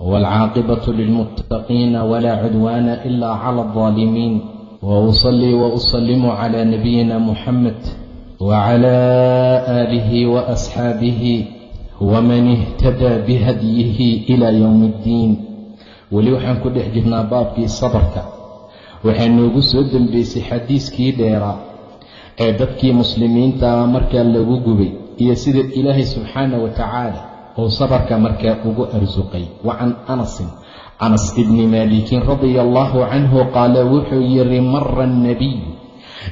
والعاقبة للمتقين ولا عدوان إلا على الظالمين وأصلي وأسلم على نبينا محمد وعلى آله وأصحابه ومن اهتدى بهديه إلى يوم الdiin weli waxaan ku dhex jirnaa baabkii sabarka waxaa noogu soo dembeysay xadiiskii dheeraa ee dadkii muslimiintaa markaa lagu gubay iyo sida ilaahay subxaana wa tacaala uu sabarka markaa ugu arsuqay wa can anasin anas ibni maalikin radia allahu canhu qaala wuxuu yidhi mara annabiyu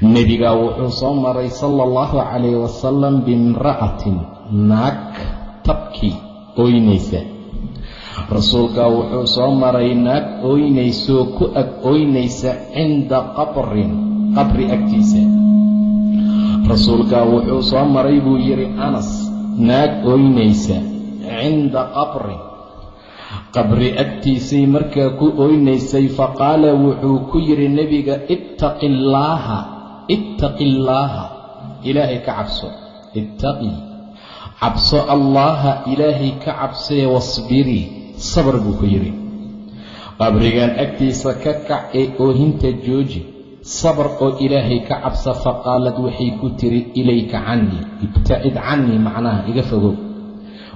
nebigaa wuxuu soo maray sala allahu calayh wasalam bimra'atin naag tabkii ooynaysa. Rasuulkaa wuxuu soo maray naag ooynaysoo ku ag ooynaysa cinda qabrin qabri agtiisa. Rasuulkaa wuxuu soo maray buu yidhi anas naag ooynaysa cinda qabrin qabri agtiisay markaa ku ooynaysay faqaala wuxuu ku yidhi nebiga ittaqi illaaha ittaqi illaaha ilaahay ka cabso ittaqi. Cabso allaaha ilaahay ka cabsee wasbirii sabar buu ku yidhi. Qabrigan agtiisa ka kac ee oohinta jooji sabar oo ilaahay ka cabsa faqaalad waxay ku tiri ilayka cannii ibtacid cannii macnaha iga fogow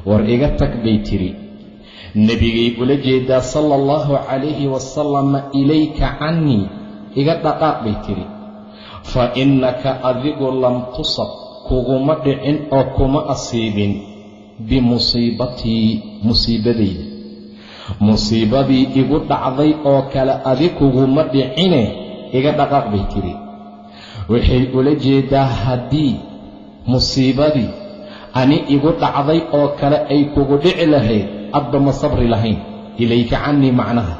war iga tag bay tidhi nebigay ula jeedaa sala allahu calayhi wasalama ilayka cannii iga dhaqaaq bay tidhi fa innaka adigu lam tusab kuguma dhicin oo kuma asiibin bimusiibatii musiibadayda. Musiibadii igu dhacday oo kale adi kuguma dhicine iga dhaqaaq bay tidhi waxay ula jeedaa haddii musiibadii ani igu dhacday oo kale ay kugu dhici lahayd adba ma sabri lahayn. Ilayka cannii macnaha.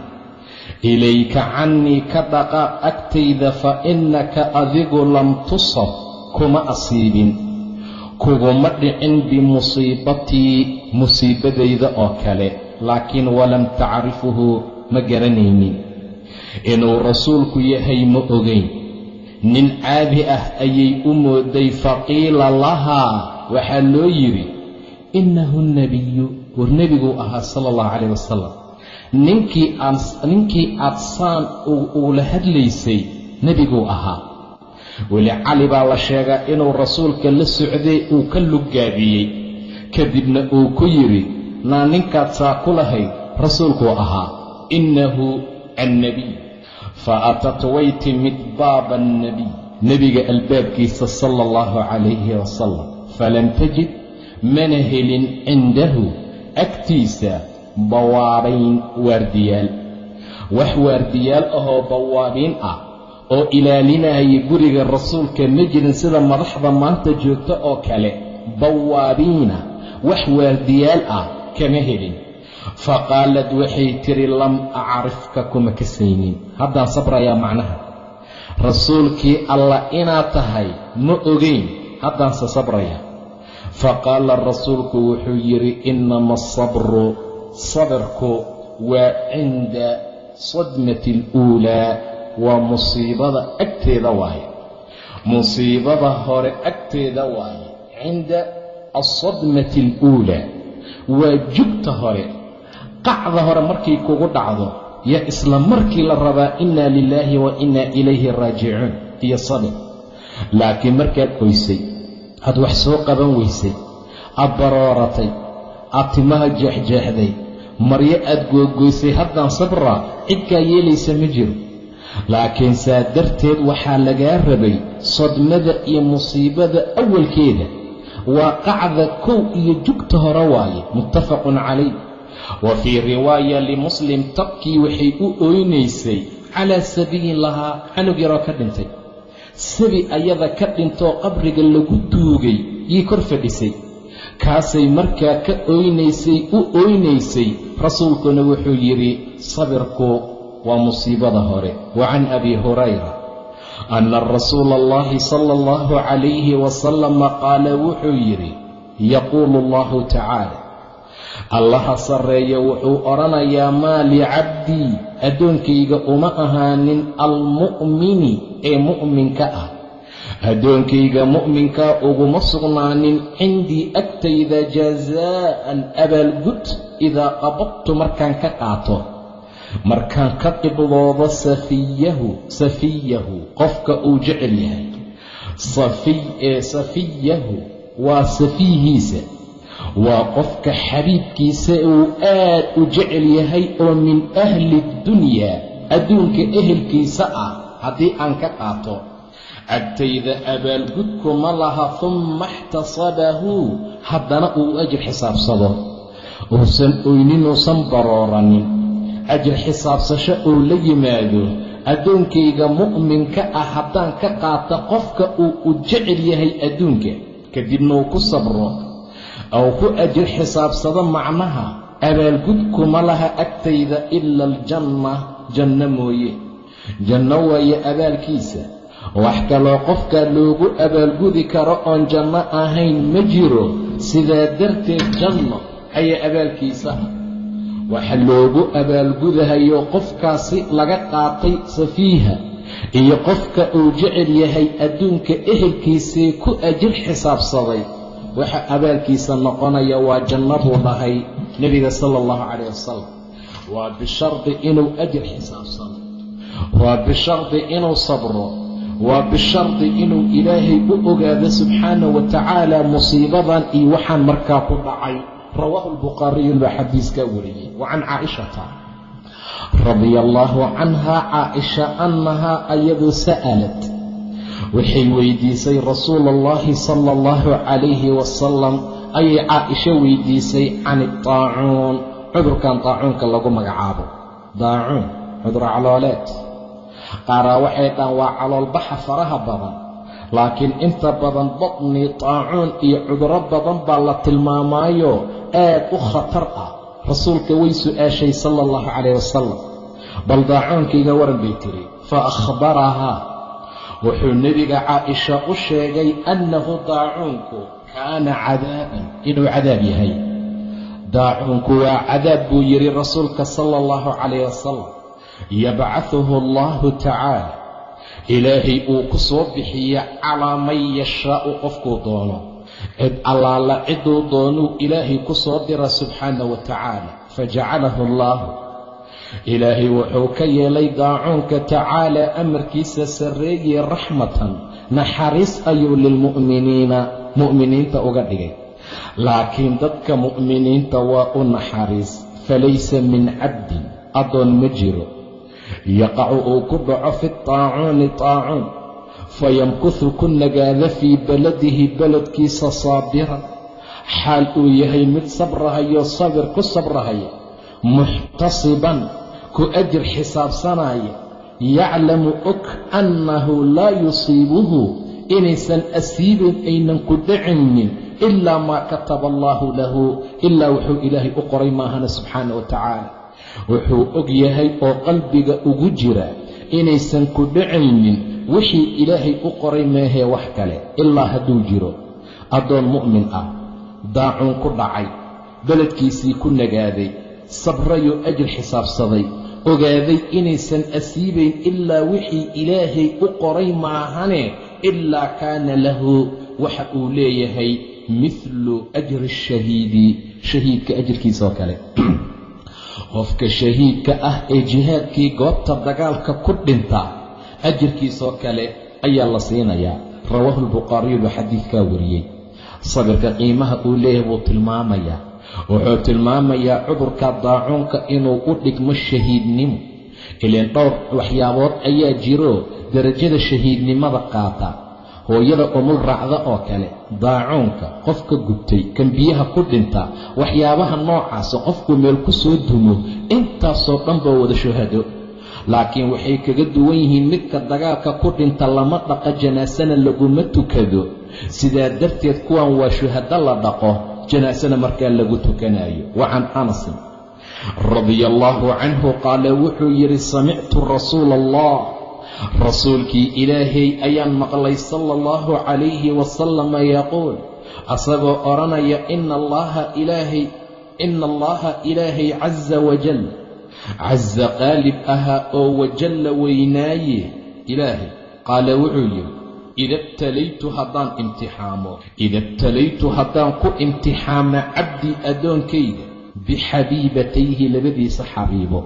Ilayka cannii ka dhaqaaq agtayda fa innaka adigu lam tusab. Kuma asiibin. Kuguma dhicin bimusiibatii musiibadayda oo kale. Laakiin walam tacrifuhu ma garanaynin. Inuu rasuulku yahay ma ogayn nin caadi ah ayay u mooday faqiila lahaa waxaa loo yidhi innahu nebiyu war nebiguu ahaa sala allahu calayh wasalam ninkii aad saan uula hadlaysay nebiguu ahaa. Weli cali baa la sheegaa inuu rasuulka la socday uu ka luggaabiyey kadibna uu ku yidhi naa ninkaad saa ku lahayd rasuulkuu ahaa. Innahu annebiy fa atat way timid baaba annebiy nebiga albaabkiisa sala allahu calayhi wasalam falam tajid mana helin cindahu agtiisa bawaabayn waardiyaal wax waardiyaal ahoo bawaabiin ah oo ilaalinaya guriga rasuulka ma jirin sida madaxda maanta joogta oo kale bawaabiina wax waardiyaal ah kama helin fa qaalad waxay tidhi lam acrifka kuma kasaynin haddaan sabrayaa macnaha rasuulkii allah inaad tahay ma ogayn haddaanse sabraya. Fa qaala rasuulku wuxuu yidhi innama asabru sabirku waa cinda sadmati aluulaa waa musiibada agteeda waaye. Musiibada hore agteeda waaye cinda alsadmati aluulaa waa jugta hore. Qacda hore markay kugu dhacdo yaa isla markii la rabaa inna lilaahi wa inna ilayhi raajicuun iyo sabir laakiin markaad oysay aad wax soo qaban weysay aad barooratay aad timaha jeexjeexday maryo aad googoysay haddaan sabraa cidkaa yeelaysa ma jiro. Laakiin saa darteed waxaa lagaa rabay sadmada iyo musiibada awalkeeda. Waa qacda kow iyo jugta hore waaye muttafaqun calayh wa fii riwaaya limuslim tabkii waxay u ooynaysay calaa sabiyin lahaa canug yaroo ka dhintay sabi ayada ka dhintoo qabriga lagu duugay yii kor fadhisay. Kaasay markaa ka ooynaysay u ooynaysay rasuulkuna wuxuu yidhi sabirku waa musiibada hore. Wa can abi hurayra anna rasuula allahi sala allahu calayhi wasalama qaala wuxuu yidhi yaquulu allahu tacaala allaha sarreeya wuxuu odhanayaa maa licabdii addoonkayga uma ahaanin almu'mini ee mu'minka ah. Addoonkayga mu'minkaa uguma sugnaanin cindii agtayda jazaa'an abaalgud idaa qabadtu markaan ka qaato. Markaan ka qibdoodo safiyahu safiyahu qofka uu jecel yahay. Safiy ee safiyahu waa safiihiisa waa qofka xabiibkiisa uu aad u jecel yahay oo min ahli dunyaa adduunka ehelkiisa ah haddii aan ka qaato. Agtayda abaalgudkuma laha humma ixtasabahu haddana uu ajir xisaabsado. Uusan oynin uusan barooranin. Ajir xisaabsasho uu la yimaado addoonkayga mu'minka ah haddaan ka qaato qofka uu u jecel yahay adduunka kadibna uu ku sabro ou ku ajir xisaabsado macnaha abaalgudkuma laha agtayda ila aljanna janno mooye janno waaye abaalkiisa wax kaloo qofka loogu abaalgudi karo oon janno ahayn ma jiro sidaa darteed janno ayaa abaalkiisa ah waxa loogu abaalgudahayo qofkaasi laga qaatay safiiha iyo qofka uu jecel yahay adduunka ehelkiisii ku ajir xisaabsaday waxa abaalkiisa noqonaya waa janno buu dhahay nebiga sala allahu calayh wasalam waa bishardi inuu ajir xisaabsado waa bishardi inuu sabro. Waa bishardi inuu ilaahay u ogaado subxaana wa tacaala musiibadan iyo waxaan markaa ku dhacay. Rawaahu lbukhaariyu baa xadiiskaa wariyey wa can caaishata radia allaahu canhaa caaisha annahaa ayadu sa'alat waxay weydiisay rasuula allahi sala allahu calayhi wasalam ayay caaisho weydiisay can idaacuun cudurkan daacuunka lagu magacaabo. Daacuun cudur calooleed qaaraa waxay dhahan waa caloolbaxa faraha badan. Laakiin inta badan badni daacuun iyo cuduro badan baa la tilmaamaayo aad u khatar ah. Rasuulka way su'aashay sala allahu calayh wasalam bal daacuunkayga waran bay tiri fa akhbarahaa wuxuu nebiga caaisha u sheegay annahu daacuunku kaana cadaaban inuu cadaab yahay. Daacuunku waa cadaab buu yidhi rasuulka sala allahu calayh wasalam yabcahuhu allahu tacaala. Ilaahay uu ku soo bixiya calaa man yashaa'u qofkuu doono. Cid allaala ciduu doonuu ilaahay ku soo dira subxaana wa tacaala. Fajacalahu allaahu ilaahay wuxuu ka yeelay daacuunka tacaala amarkiisa sarreeye raxmatan. Naxariis ayuu lilmu'miniina mu'miniinta uga dhigay. Laakiin dadka mu'miniinta waa u naxariis. Falaysa min cabdin addoon ma jiro. Yaqacu uu ku dhaco fi taacuuni taacuun. Fayamkuhu ku nagaada fii beladihi beledkiisa saabiran xaal uu yahay mid sabrahayo sabir ku sabrahaya muxtasiban ku ajir xisaabsanaya yaclamu og annahu laa yusiibuhu inaysan asiibayn aynan ku dhacaynin ilaa maa kataba allaahu lahu ilaa wuxuu ilaahay u qoray maahana subxaana wa tacaala. Wuxuu og yahay oo qalbiga ugu jira inaysan ku dhacaynin wixii ilaahay u qoray meehee wax kale ilaa hadduu jiro. Addoon mu'min ah daacuun ku dhacay beledkiisii ku nagaaday sabrayoo ajir xisaabsaday ogaaday inaysan asiibayn ilaa wixii ilaahay u qoray maahane ilaa kaana lahu waxa uu leeyahay mithlu ajri ashahiidi shahiidka ajirkiisa oo kale. Qofka shahiidka ah ee jihaadkii goobta dagaalka ku dhinta ajirkiisoo kale ayaa la siinayaa rawaahu lbukhaariyu buu xadiidkaa wariyey. Sabirka qiimaha uu leeyahay buu tilmaamayaa wuxuu tilmaamayaa cudurka daacuunka inuu u dhigmo shahiidnimo. Ileen dhowr waxyaabood ayaa jiro derajada shahiidnimada qaata. Hooyada umul raacda oo kale daacuunka qofka gubtay kan biyaha ku dhinta waxyaabaha noocaasa qofku meel ku soo dumo intaasoo dhan baa wada shuhado. Laakiin waxay kaga duwan yihiin midka dagaalka ku dhinta lama dhaqa janaasana laguma tukado. Sidaa darteed kuwan waa shuhado la dhaqo janaasana markaa lagu tukanayo wa can anasin radia allaahu canhu qaala wuxuu yidhi samictu rasuula allah rasuulkii ilaahay ayaan maqlay sala allahu calayhi wasalama yaquul asagoo odhanaya ina allaha ilaahay ina allaha ilaahay casa wajal casa qaalib ahaa oo wajalla weynaaye ilaahay. Qaala wuxuu yidhi ida btalaytu haddaan imtixaamo ida haddaan ku imtixaama cabdii addoonkayga bixabiibatayhi labadiisa xabiibo.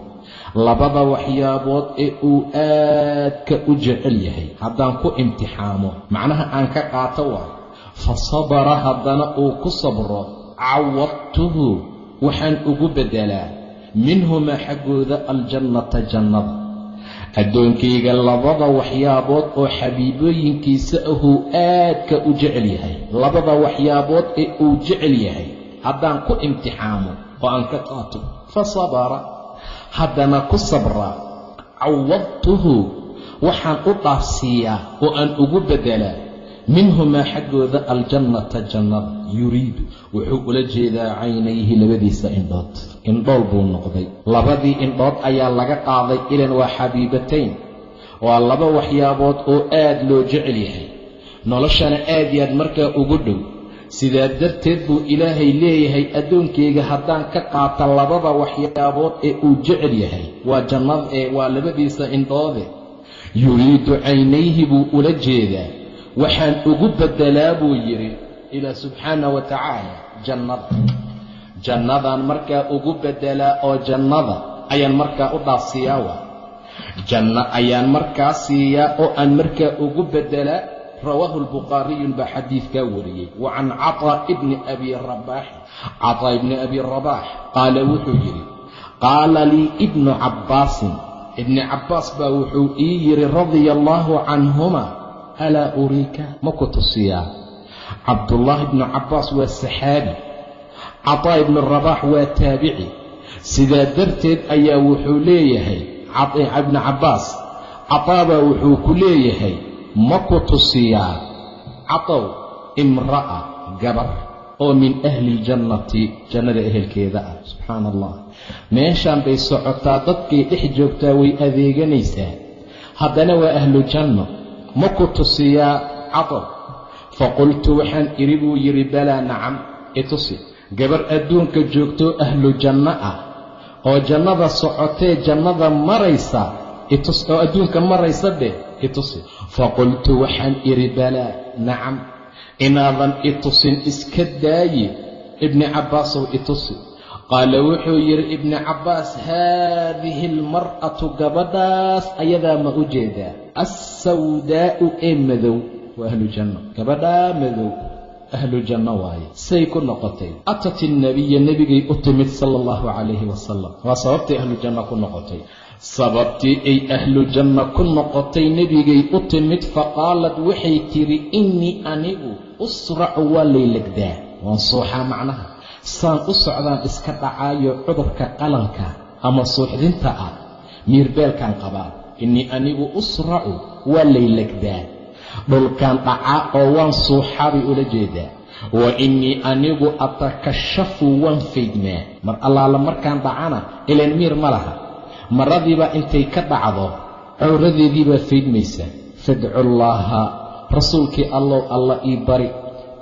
Labada waxyaabood ee uu aadka u jecel yahay haddaan ku imtixaamo macnaha aan ka qaato waayo fa sabara haddana uu ku sabro cawadtuhu waxaan ugu beddelaa minhumaa xaggooda aljannata jannada addoonkayga labada waxyaabood oo xabiibooyinkiisa ahuu aadka u jecel yahay. Labada waxyaabood ee uu jecel yahay. Haddaan ku imtixaamo oo aan ka qaato fa sabara. Haddana ku sabraa cawadtuhu waxaan u dhaafsiiyaa oo aan ugu beddelaa. Minhumaa xaggooda aljannata jannada yuriidu. Wuxuu ula jeedaa caynayhi labadiisa indhood indhool buu noqday. Labadii indhood ayaa laga qaaday ilan waa xabiibatayn waa laba waxyaabood oo aad loo jecel yahay. Noloshana aad yaad markaa ugu dhow. Sidaa darteed buu ilaahay leeyahay addoonkayga haddaan ka qaata labada waxyaabood ee uu jecel yahay. Waa jannada ee waa labadiisa indhoode yuriidu caynayhi buu ula jeedaa. Waxaan ugu beddelaa buu yidhi ilaa subxaana wa tacaala jannada jannadaan markaa ugu beddelaa oo jannada ayaan markaa u dhaafsiiyaa waa. Janno ayaan markaa siiyaa oo aan markaa ugu beddelaa rawaahu lbukhaariyun baa xadiidkaa wariyey. Wa can cataa ibni abi rabaax. Cataa ibni abi rabaax qaala wuxuu yidhi qaala lii ibnu cabbaasin. Ibni cabbaas baa wuxuu ii yidhi radia allaahu canhuma alaa uriika? Ma ku tusiyaa? Cabdullaahi ibnu cabbaas waa saxaabi cataa ibnu rabaax waa taabici. Sidaa darteed ayaa wuxuu leeyahay ibnu cabbaas cataabaa wuxuu ku leeyahay ma ku tusiyaa catow imra'a gabar oo min ahli ljannati jannada ehelkeeda ah. Subxaana allah meeshaan bay socotaa dadkay dhex joogtaa way adeeganaysaa. Haddana waa ahlu janno. Ma ku tusiyaa catow. Faqultu waxaan idhi buu yidhi balaa nacam itusi gabar adduunka joogtoo ahlu janno ah oo jannada socotee jannada maraysa itus oo adduunka maraysa dheh itusi. Faqultu waxaan idhi balaa nacam inaadan itusin iska daaye ibni cabbaasow itusi. Qaala wuxuu yidhi ibni cabbaas haadihi almar'atu gabadhaas ayadaa ma u jeedaa? Assawdaa'u ee madow. Waa ahlu janno gabadhaa madow ahlu janno waaye. Say ku noqotay. Atat innabiya nebigay u timid sala allahu calayhi wasalam waa sababtay ahlu janno ku noqotay. Sababtii ay ahlu janno ku noqotay nebigay u timid faqaalad waxay tidhi innii anigu usracu waa laylegdaa waan suuxaa macnaha. Saan u socdaan iska dhacaayo cudurka qalanka ama suuxdinta ah miirbeelkaan qabaa. Innii anigu usracu waa laylegdaa dhulkaan dhacaa oo waan suuxaa ula jeedaa wa innii anigu atakashafu waan faydnaa mar allaala markaan dhacana ilaan miir ma laha. Maradiibaa intay ka dhacdo cawradeediibaa faydmaysaa fadcu llaaha rasuulkii allow alla ii bari.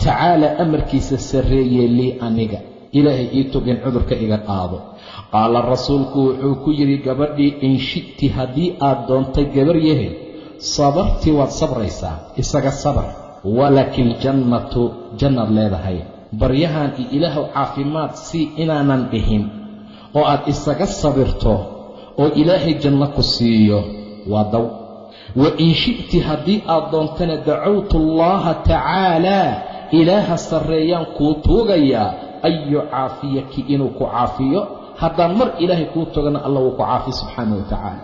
Tacaala amarkiisa sarreeye lii aniga. Ilaahay ii tug in cudurka iga qaado. Qaala rasuulku wuxuu ku yidhi gabadhii in shi'ti haddii aad doontay gabar yahay sabarti waad sabraysaa isaga sabar walaki ljannatu jannaad leedahay. Baryahan iyo ilaahow caafimaad sii inaanan dhihin. Oo aad isaga sabirto oo ilaahay janno ku siiyo waa daw. Wa in shi'ti haddii aad doontana dacawtu allaaha tacaalaa ilaaha sarreeyaan kuu tuugayaa an yucaafiyaki inuu ku caafiyo? Haddaan mar ilaahay kuu tugana alla wuu ku caafi subxaana wa tacaala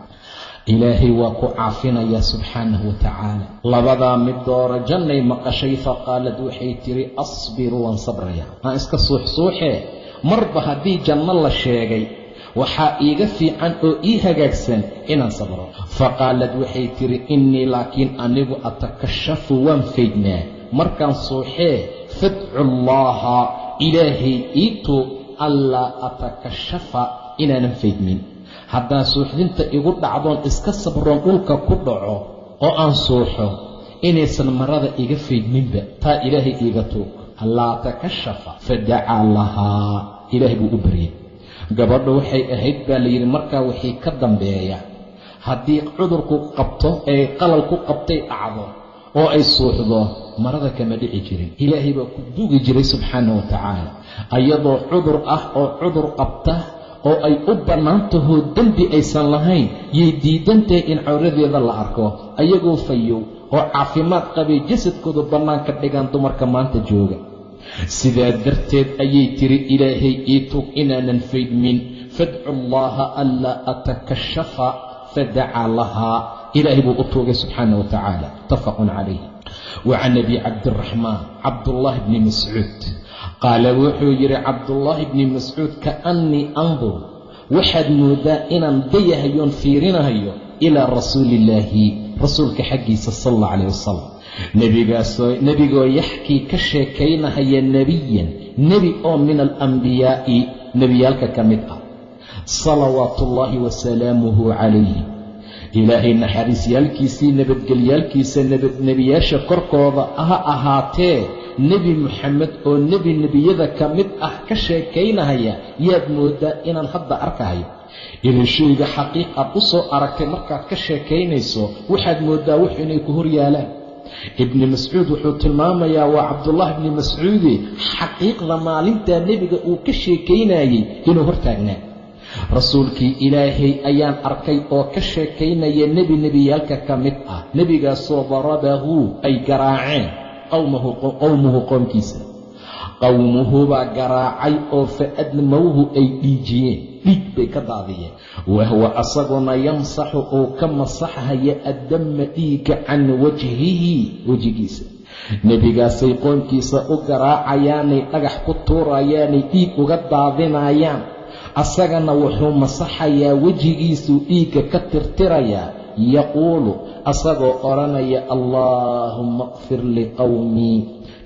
ilaahay waa ku caafinayaa subxaanahu wa tacaala. Labadaa mid doora jannay maqashay faqaalad waxay tidhi asbiru waan sabraya. Aan iska suuxsuuxee? Marba haddii janno la sheegay waxaa iiga fiican oo ii hagaagsan inaan sabro. Faqaalad waxay tidhi innii laakiin anigu atakashafu waan faydnaa markaan suuxee fadcu allaaha ilaahay ii tuug allaa atakashafa inaanan faydmin haddaan suuxdinta igu dhacdoon iska sabroon dhulka ku dhaco oo aan suuxo inaysan marada iga faydminba taa ilaahay iiga tuug. Allaa takashafa fadacaa lahaa ilaahay buu u baryay gabadhu waxay ahayd baa layidhi markaa wixii ka dambeeya haddii cudurku qabto ee qalal ku qabtay dhacdo oo ay suuxdo marada kama dhici jirin. Ilaahay baa ku duugi jiray subxaana wa tacaala. Ayadoo cudur ah oo cudur qabta oo ay u bannaan tahoo dembi aysan lahayn yay diidantahay in cawradeeda la arko ayagoo fayow oo caafimaad qabay jasadkoodu bannaanka dhigaan dumarka maanta jooga. Sidaa darteed ayay tiri ilaahay ii tug inaanan faydmin fadcu allaaha anlaa atakashafa fadacaa lahaa. Ilaahay buu u tuugay subxaana wa tacaala. Muttafaqun calayh wa can abi cabdiraxmaan cabdullaahi bni mascuud qaala wuxuu yidhi cabdullaahi bni mascuud kaannii andur waxaad moodaa inaan dayahayoon fiirinahayo ilaa rasuuliillaahi rasuulka xaggiisa sal alla calayh wasalam nebigaasoo nebigoo yaxkii ka sheekaynahaya nebiyan nebi oo min alambiyaa'i nebiyaalka ka mid ah salawaatuullaahi wasalaamuhu calayhi ilaahay naxariisyaalkiisii nabadgelyaalkiisa nebiyaasha korkooda ha ahaatee nebi moxamed oo nebi nebiyada ka mid ah ka sheekaynahaya yaad mooddaa inaan hadda arkahayo inay shayga xaqiiq aad u soo aragtay markaad ka sheekaynayso waxaad mooddaa wax inay ku hor yaalaan. Ibni mascuud wuxuu tilmaamayaa waa cabdullaahi ibni mascuudi xaqiiqda maalintaa nebiga uu ka sheekaynayey inuu hortaagnaa rasuulkii ilaahay ayaan arkay oo ka sheekaynaya nebi nebiyaalka ka mid ah nebigaasoo darabahu ay garaaceen qowmuhu qoomkiisa. Qowmuhu baa garaacay oo fa ay dhiijiyeen dhiig bay ka daadiyeen. Wahwa asaguna yamsaxu uu ka masaxhaya addamma dhiigga can wajhihi wejigiisa. Nebigaasay qoomkiisa u garaacayaanay dhagax ku tuurayaanay dhiig uga daadinayaan asagana wuxuu masaxayaa wejigiisuu dhiigga ka tirtirayaa. Yaquulu asagoo odhanaya allaahumma qfir liqowmii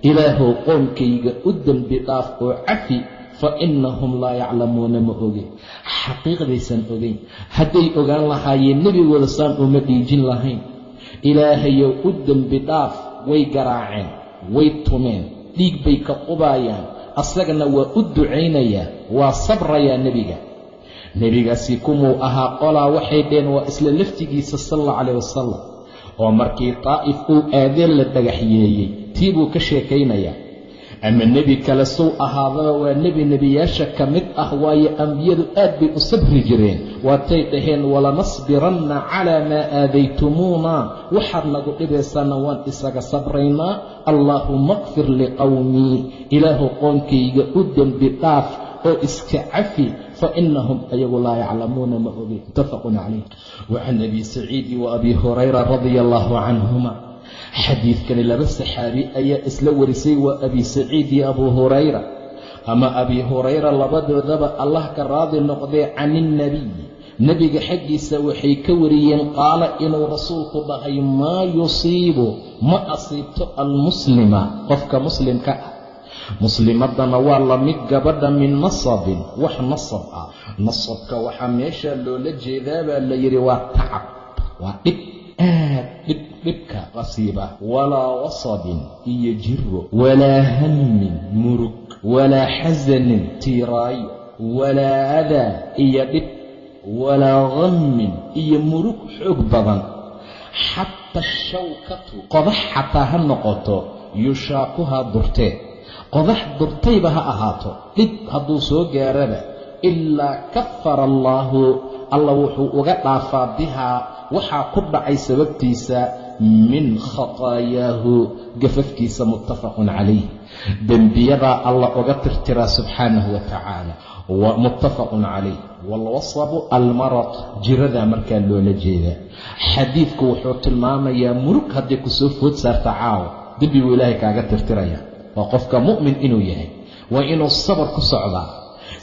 ilaahow qoomkayga u dembi dhaaf oo cafi fa innahum laa yaclamuuna ma ogin xaqiiqdaysan ogayn hadday ogaan lahaayeen nebigooda saan uma dhiijin lahayn. Ilaahayow u dembi dhaaf way garaaceen way tumeen dhiig bay ka qubaayaan. Asagana waa u ducaynayaa waa sabrayaa nebiga nebigaasi kumuu ahaa qolaa waxay dheheen waa isla laftigiisa sal alla calayh wasalam oo markii daa'if uu aadeen la dhagaxyeeyey tii buu ka sheekaynayaa ama nebi kale sow ahaadaba waa nebi nebiyaasha ka mid ah waayo ambiyadu aad bay u sabri jireen. Waatay dhaheen walanasbiranna calaa maa aadaytumuuna waxaad nagu dhibaysaana waan isaga sabraynaa. Allaahumma qfir liqowmii ilaahu qoonkayga u dembi dhaaf oo iska cafi fa innahum ayagu laa yaclamuuna ma ogin muttafaqun calayh wa can abi saciidi wa abi hurayra radia allaahu canhuma xadiidkani laba saxaabi ayaa isla warisay waa abi saciid iyo abuu hurayra ama abi hurayra labadoodaba allah ka raadi noqdee can ilnebiy nebiga xaggiisa waxay ka wariyeen qaala inuu rasuulku dhahay maa yusiibu ma asiibto almuslima qofka muslimka ah muslimadana waa la mid gabadha min nasabin wax nasab ah. Nasabka waxaa meesha loola jeedaa baa la yidhi waa tacab waa dhib aad dhib dhibka qasiiba. Walaa wasabin iyo jiro walaa hammin murug walaa xasanin tiiraayo walaa adaa iyo dhib walaa hammin iyo murug xoog badan. Xata shawkatu qodax xataa ha noqoto yushaakuhaa durtee qodax durtayba ha ahaato. Dhib hadduu soo gaaraba ilaa kafara allaahu alla wuxuu uga dhaafaa bihaa waxaa ku dhacay sababtiisa min khataayaahu gafafkiisa muttafaqun calayh dembiyadaa alla uga tirtiraa subxaanahu wa tacaala muttafaqun calayh waalwasabu almarad jiradaa markaa loola jeedaa xadiidku wuxuu tilmaamayaa murug hadday ku soo food saarta caawa. Dembiguu ilaahay kaaga tirtiraya waa qofka mu'min inuu yahay. Waa inuu sabar ku socdaa.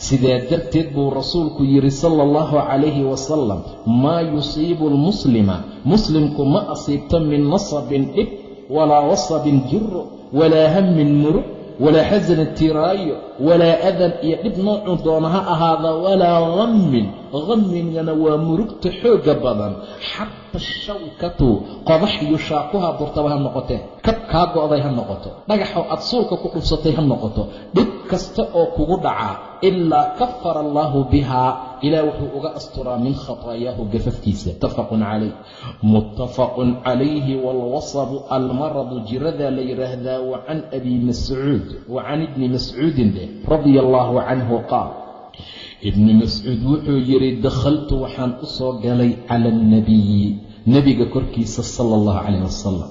Sidaa darteed buu rasuulku yidhi sala allahu calayhi wasalam maa yusiibu almuslima. Muslimku ma asiibto min nasabin dhib walaa wasabin jiro walaa hammin murug walaa xasanan tiraayo walaa adan iyo dhib noocuu doona ha ahaada walaa hammin hammigana waa murugta xoogga badan. Xata shawkatu qodax iyo shaakuhaa durtaba ha noqotee kab kaa go'day ha noqoto dhagaxoo aad suulka ku dhufsatay ha noqoto dhib kasta oo kugu dhacaa ilaa kafara allaahu bihaa ilaah wuxuu uga asturaa min khataayaahu gafafkiisa. Muttafaqun calayh muttafaqun calayhi waalwasabu almaradu jiradaa la yidhaahdaa wa can abi mascuud wa can ibni mascuudin dheh radia allaahu canhu qaal ibni mascuud wuxuu yidhi dakhaltu waxaan u soo galay cala alnabiyi nebiga korkiisa sala allahu calayh wasalam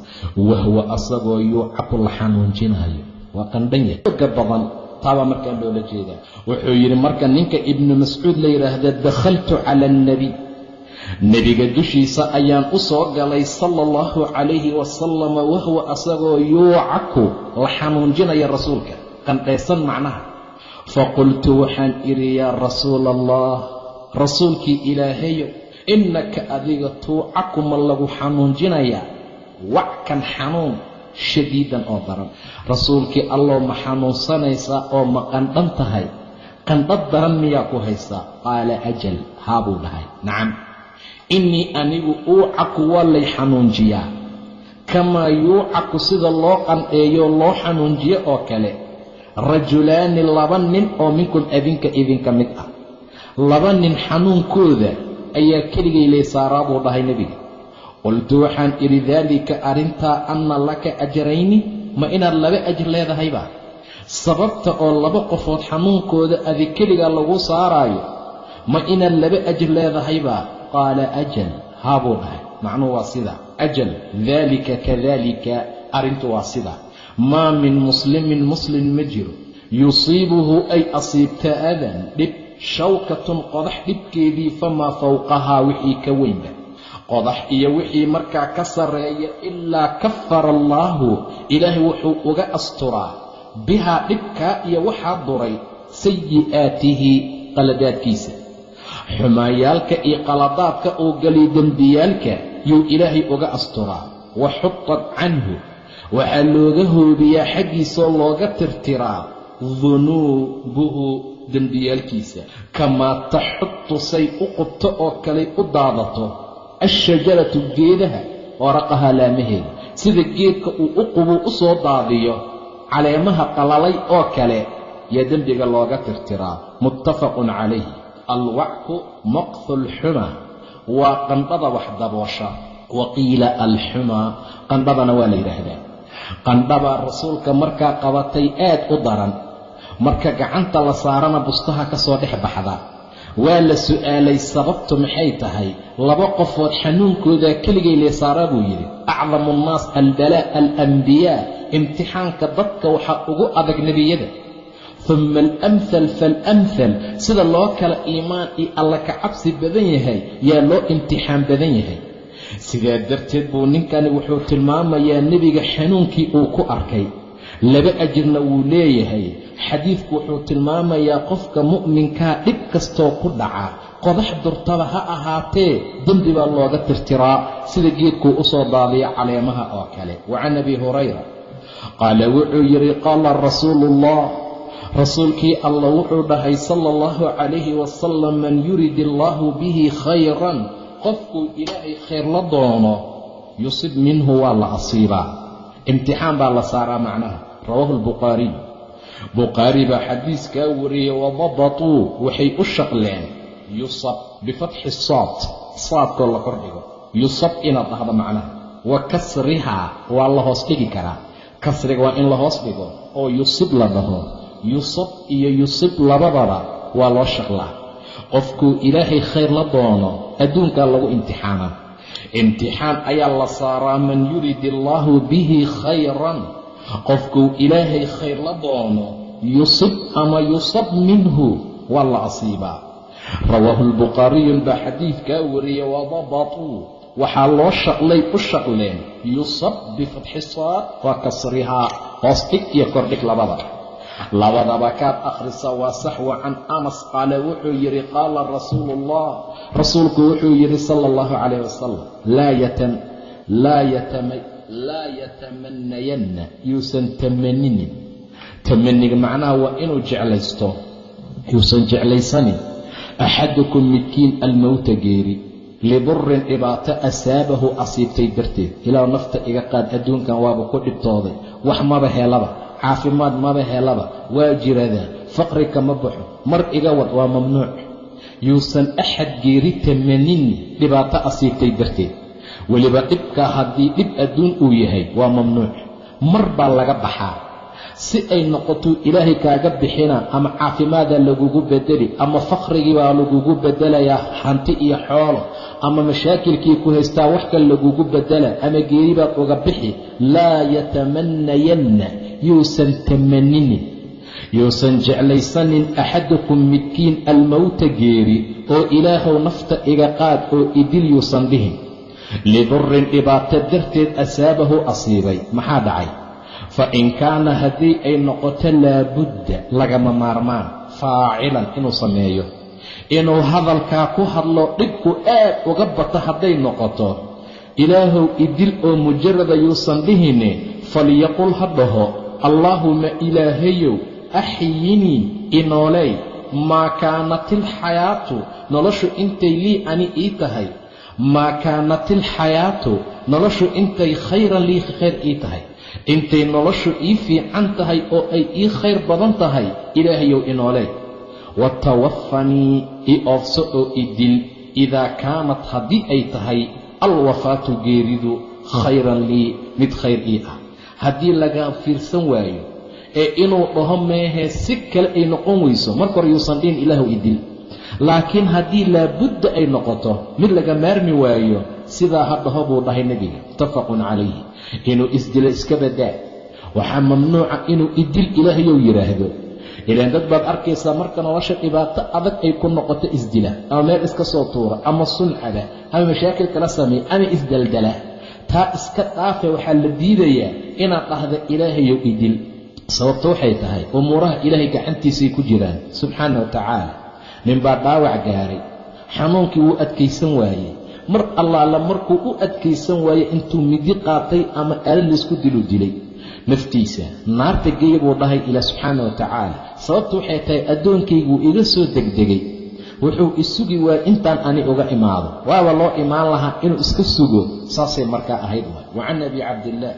wahwa asagoo yuucaku la xanuunjinaayo waa qandhanya xooga badan taabaa markaa loola jeedaa. Wuxuu yidhi marka ninka ibnu mascuud la yidhaahda dakhaltu cala alnebiy nebiga dushiisa ayaan u soo galay sala allahu calayhi wasalama wahwa asagoo yuucaku la xanuunjinaya rasuulka. Qandhaysan macnaha faqultu waxaan idhi yaa rasuula allah rasuulkii ilaahayow innaka adiga tuucaku ma lagu xanuunjinayaa wackan xanuun shadiidan oo daran rasuulkii allow ma xanuunsanaysaa oo ma qandhan tahay qandhad daran miyaa ku haysaa qaala ajal haa buu dhahay nacam innii anigu uucaku waa lay xanuunjiyaa kamaa yuucaku sida loo qandheeyo loo xanuunjiyo oo kale rajulaani laba nin oo minkum adinka idinka mid ah. Laba nin xanuunkooda ayaa keligay leysaaraa buu dhahay nebiga. Qultu waxaan idhi daalika arrintaa anna laka ajrayni? Ma inaad laba ajir leedahayba sababta oo laba qofood xanuunkooda adi keliga lagu saaraayo ma inaad laba ajir leedahayba qaala ajal. Haa buu dhahay. Macnuhu waa sida ajal daalika kadaalika arrintu waa sida maa min muslimin muslim ma jiro. Yusiibuhu ay asiibta adan dhib shawkatun qodax dhibkeedii famaa fowqahaa wixii ka weynba. Qodax iyo wixii markaa ka sarreeya ilaa kafara allaahu ilaahay wuxuu uga asturaa bihaa dhibkaa iyo waxaa duray sayi'aatihi qaladaadkiisa. Xumaayaalka iyo qaladaadka uu galiy dembiyaalka yuu ilaahay uga asturaa. Wa xutat canhu waxaa looga hoobiyaa xaggiisoo looga tirtiraa dunuubuhu dembiyaalkiisa. Kamaa taxutu say u qubto oo kaley u daadato ashajaratu geedaha waraqahaa laamaheeda. Sida geedka uu u qubuu u soo daadiyo caleemaha qalalay oo kale yaa dembiga looga tirtiraa. Muttafaqun calayh alwacku maqhu alxumaa waa qandhada wax daboosha. Wa qiila alxumaa qandhadana waa la yidhaahdaa qandhabaa rasuulka markaa qabatay aad u daran. Marka gacanta la saarana bustaha ka soo dhex baxda. Waa la su'aalay sababtu maxay tahay? Laba qofood xanuunkooda keligay leesaaraa buu yidhi acdamu nnaas albalaa alambiyaa imtixaanka dadka waxaa ugu adag nebiyada. Uma alamhal faalamhal sida loo kala iimaan iyo alla ka cabsi badan yahay yaa loo imtixaan badan yahay sidaa darteed buu ninkani wuxuu tilmaamayaa nebiga xanuunkii uu ku arkay. Laba ajirna wuu leeyahay. Xadiidku wuxuu tilmaamayaa qofka mu'minkaa dhib kastoo ku dhaca. Qodax durtaba ha ahaatee dembi baa looga tirtiraa. Sida geedkuu u soo daadiya caleemaha oo kale. Wa can abi hurayra qaala wuxuu yidhi qaala rasuulu ullah rasuulkii alla wuxuu dhahay sala allahu calayhi wasalam man yurid allaahu bihi khayran qofkuu ilaahay khayr la doono yusib minhu waa la asiibaa imtixaan baa la saaraa macnaha. Rawaahu albukhaariy bukhaari baa xadiiskaa wariyey wadabatuu waxay u shaqleen yusab bifatxi saad saadkoo la kordhigo. Yusab inaad dhahdo macnaha. Wa kasrihaa waa la hoos dhigi karaa. Kasriga waa in la hoos dhigo oo yusib la dhaho. Yusab iyo yusib labadaba waa loo shaqlaa. Qofkuu ilaahay khayr la doono adduunkaa lagu imtixaanaa imtixaan ayaa la saaraa man yurid allaahu bihi khayran. Qofkuu ilaahay khayr la doono yusib ama yusab minhu waa la asiibaa. Rawaahu albukhaariyun baa xadiidkaa wariyey wadabatuu waxaa loo shaqlay u shaqleen yusab bifatxi saad waa kasrihaa hoos dhig iyo kordhig labada labadaba kaad akhrisa waa sax can anas qaala wuxuu yidhi qaala rasuulu ullah rasuulku wuxuu yidhi sala allahu calayh wasalam laa yatamanayanna yuusan tamaninin tamaniga macnaha waa inuu jeclaysto yuusan jeclaysanin. Axadukum midkiin almowta geeri lidurin dhibaato asaabahu asiibtay darteed. Ilaahu nafta iga qaad adduunkan waaba ku dhibtooday. Wax maba helaba caafimaad maba helaba waa jiradaa faqri kama baxo mar iga wad waa mamnuuc. Yuusan axad geeri tamanin dhibaato asiibtay darteed. Weliba dhibkaa haddii dhib adduun uu yahay waa mamnuuc. Mar baa laga baxaa. Si ay noqoto ilaahay kaaga bixina ama caafimaadaa lagugu bedeli ama fakhrigii baa lagugu bedelayaa hanti iyo xoolo ama mashaakilkii ku haystaa wax kale lagugu bedela ama geeri baad uga bixi laa yatamanayanna yuusan tamaninin yuusan jeclaysanin axadukum midkiin almowta geeri oo ilaahow nafta iga qaad oo idil yuusan dhihin. Lidurin dhibaato darteed asaabahu asiibay maxaa dhacay? Fa in kaana haddii ay noqoto laabudda lagama maarmaan faacilan inuu sameeyo. Inuu hadalkaa ku hadlo dhibku aad uga bato hadday noqoto. Ilaahow idil oo mujarada yuusan dhihine falyaqul ha dhaho allaahuma ilaahayow axyinii inooley maa kaanat ilxayaatu noloshu intay lii ani ii tahay. Maa kaanat ilxayaatu noloshu intay khayran lii khayr ii tahay. Intay noloshu ii fiican tahay oo ay ii khayr badan tahay ilaahayow inoolee watawafanii i oofso oo i dil idaa kaanat haddii ay tahay alwafaatu geeridu khayran lii mid khayr ii ah haddii laga fiirsan waayo ee inuu dhaho meehee si kale ay noqon weyso marka hore yuusan dhihin ilaahu i dil. Laakiin haddii laabudda ay noqoto mid laga maarmi waayo sidaa ha dhaho buu dhahay nebiga. Muttafaqun calayhi. Inuu isdilo iska badaa waxaa mamnuuca inuu idil ilaahayow yidhaahdo ilaan dad baad arkaysaa marka nolosha dhibaato adag ay ku noqoto isdila ama meel iska soo tuura ama suncada ama mashaakil kala sameeya ama isdaldala taa iska dhaafe waxaa la diidayaa inaad dhahda ilaahayow idil. Sababta waxay tahay umuuraha ilaahay gacantiisay ku jiraan subxaana wa tacaala ninbaa dhaawac gaaray xanuunkii wuu adkaysan waayey mar allaala markuu u adkaysan waaye intuu midi qaatay ama aalad laysku diluu dilay. Naftiisa naarta geeya buu dhahay ilaa subxaana wa tacaala. Sababtu waxay tahay addoonkayguu iga soo degdegay wuxuu isugi waayey intaan ani uga imaado. Waaba loo imaan lahaa inuu iska sugo saasay markaa ahayd waay. Wa can abi cabdillaah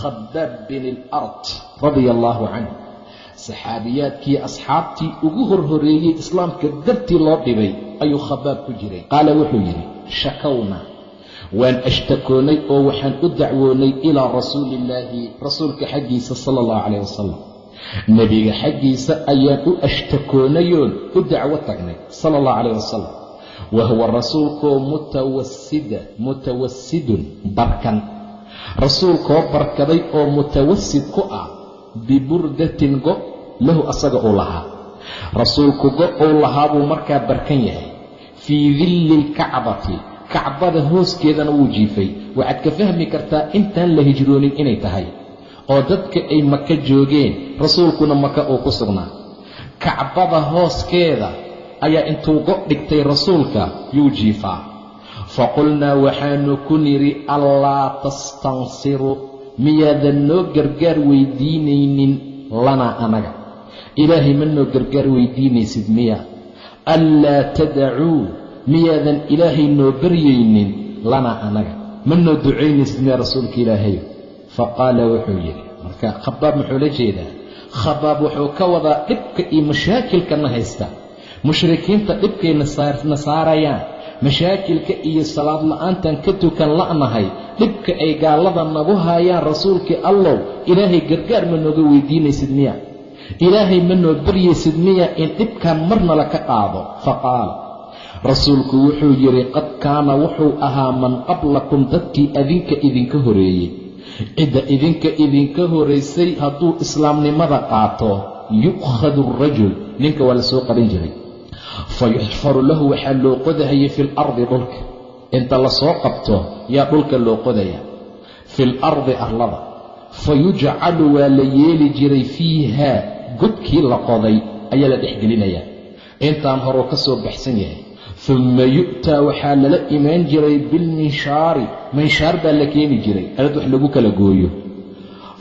khabaab bin alard radia allaahu canhu. Saxaabiyaadkii asxaabtii ugu horhoreeyey islaamka dartii loo dhibay ayuu khabaab ku jiray. Qaala wuxuu yidhi shakawna waan ashtakoonay oo waxaan u dacwoonay ilaa rasuuliillaahi rasuulka xaggiisa sala allahu calayh wasalam nebiga xaggiisa ayaan u ashtakoonayoon u dacwo tagnay sala allahu calayh wasalam wa huwa rasuulkoo mutawasida mutawasidun barkan. Rasuulkoo barkaday oo mutawasid ku ah biburdatin go lahu asaga uu lahaa. Rasuulku go uu lahaa buu markaa barkan yahay. Fii dilli lkacbati kacbada hooskeedana wuu jiifay. Waxaad ka fahmi kartaa intaan la hijroonin inay tahay oo dadka ay maka joogeen rasuulkuna maka uu ku sugnaa. Kacbada hooskeeda ayaa intuu go dhigtay rasuulka yuu jiifaa. Faqulnaa waxaanu ku nidhi allaa tastansiru miyaadan noo gargaar weydiinaynin lanaa anaga. Ilaahay ma noo gargaar weydiinaysid miya. Anlaa tadacuu miyaadan ilaahay noo baryaynin lanaa anaga. Ma noo ducaynaysid miya rasuulka ilaahayo fa qaala wuxuu yidhi marka khabaab muxuu la jeedaa? Khabaab wuxuu ka wadaa dhibka iyo mashaakilkana haysta. Mushrikiinta dhibkayna saarayaan. Mashaakilka iyo salaad la'aantan ka tukan la'nahay. Dhibka ay gaallada nagu haayaan rasuulkii allow. Ilaahay gargaar ma nooga weydiinaysid miya ilaahay ma noo baryaysid miya in dhibkan marnala ka qaado. Fa qaala rasuulku wuxuu yidhi qad kaana wuxuu ahaa man qablakum dadkii adinka idinka horeeyey cidda idinka idinka horaysay hadduu islaamnimada qaato yu'khadu arajul ninka waa la soo qaban jiray. Fa yuxfaru lahu waxaa loo qodahayay fi lardi dhulka. Inta la soo qabto yaa dhulka loo qodaya. Fi lardi arlada. Fa yujcalu waa la yeeli jiray fiihaa godkii la qoday ayaa la dhexgelinayaa intaan horuu ka soo baxsan yahay uma yu'taa waxaa lala imaan jiray bilminshaari minshaar baa la keeni jiray alad wax lagu kala gooyo.